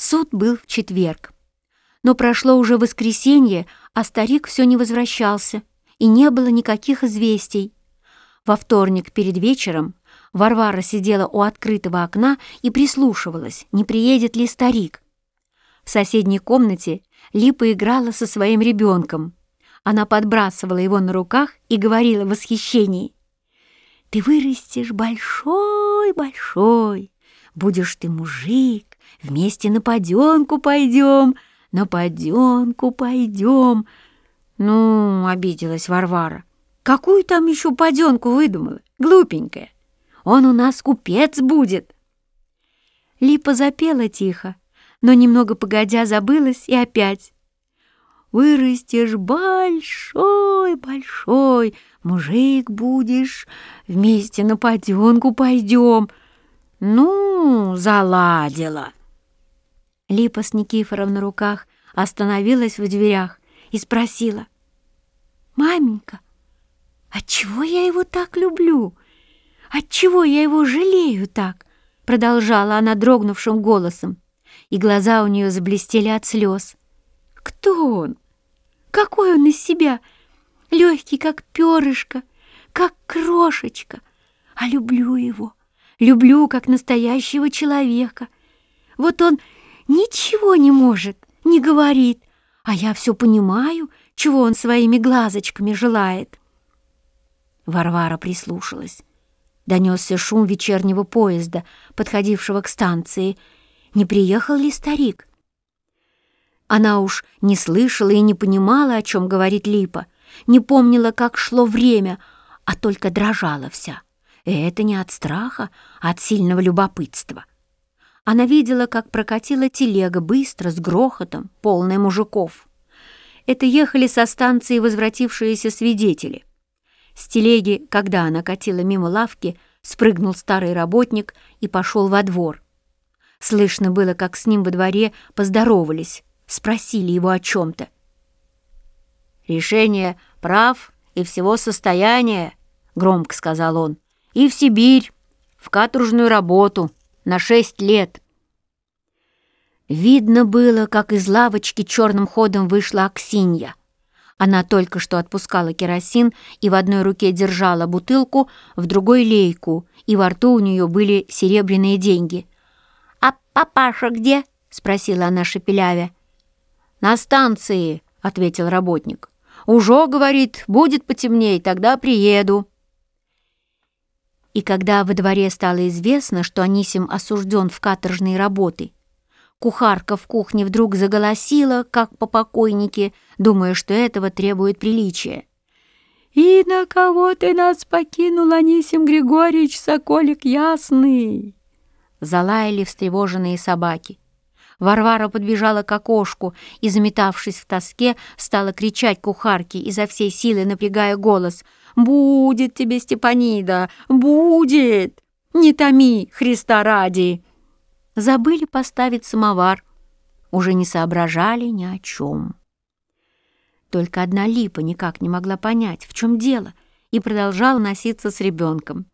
Суд был в четверг. Но прошло уже воскресенье, а старик все не возвращался, и не было никаких известий. Во вторник перед вечером Варвара сидела у открытого окна и прислушивалась, не приедет ли старик. В соседней комнате Липа играла со своим ребенком. Она подбрасывала его на руках и говорила в восхищении. «Ты вырастешь большой-большой, будешь ты мужик, вместе на поденку пойдем, на поденку пойдем». «Ну, — обиделась Варвара, — какую там еще поденку выдумала, глупенькая? Он у нас купец будет». Липа запела тихо, но немного погодя забылась и опять. «Вырастешь большой-большой, мужик будешь, вместе на поденку пойдем». «Ну, заладила!» Липа с Никифором на руках остановилась в дверях и спросила. «Маменька, отчего я его так люблю? Отчего я его жалею так?» Продолжала она дрогнувшим голосом, и глаза у нее заблестели от слез. «Кто он? Какой он из себя? Легкий, как перышко, как крошечка. А люблю его, люблю, как настоящего человека. Вот он ничего не может, не говорит, а я все понимаю, чего он своими глазочками желает. Варвара прислушалась. Донесся шум вечернего поезда, подходившего к станции. Не приехал ли старик? Она уж не слышала и не понимала, о чем говорит Липа, не помнила, как шло время, а только дрожала вся. Это не от страха, а от сильного любопытства. Она видела, как прокатила телега быстро, с грохотом, полная мужиков. Это ехали со станции возвратившиеся свидетели. С телеги, когда она катила мимо лавки, спрыгнул старый работник и пошел во двор. Слышно было, как с ним во дворе поздоровались, спросили его о чем-то. «Решение прав и всего состояния», — громко сказал он, — «и в Сибирь, в каторжную работу» на шесть лет. Видно было, как из лавочки черным ходом вышла Аксинья. Она только что отпускала керосин и в одной руке держала бутылку, в другой — лейку, и во рту у нее были серебряные деньги. «А папаша где?» — спросила она шепелявя. «На станции», — ответил работник. «Ужо, — говорит, — будет потемней, тогда приеду». И когда во дворе стало известно, что Анисим осужден в каторжные работы, кухарка в кухне вдруг заголосила, как по покойнике, думая, что этого требует приличия. «И на кого ты нас покинул, Анисим Григорьевич, соколик ясный?» Залаяли встревоженные собаки. Варвара подбежала к окошку и, заметавшись в тоске, стала кричать кухарке, изо всей силы напрягая голос — Будет тебе, Степанида, будет! Не томи, Христа ради!» Забыли поставить самовар, уже не соображали ни о чем. Только одна липа никак не могла понять, в чем дело, и продолжала носиться с ребенком.